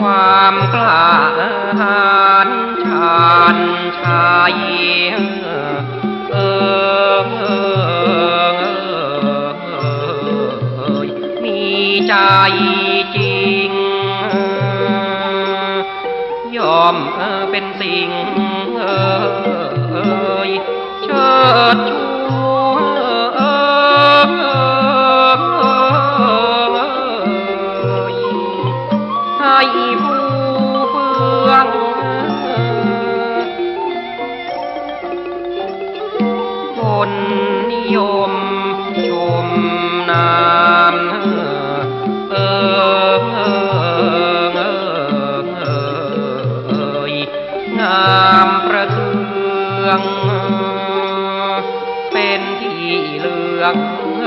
ความกล้าหาญชาญชายเออมีใจจริง ยอมเป็นสิ่งเออ คนนิยม ชมนามเออเออเอองามประเทือง เป็นที่เลือกเ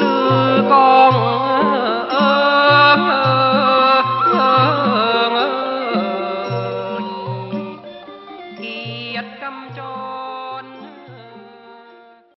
ลือกองเออเออเกียรติกำจร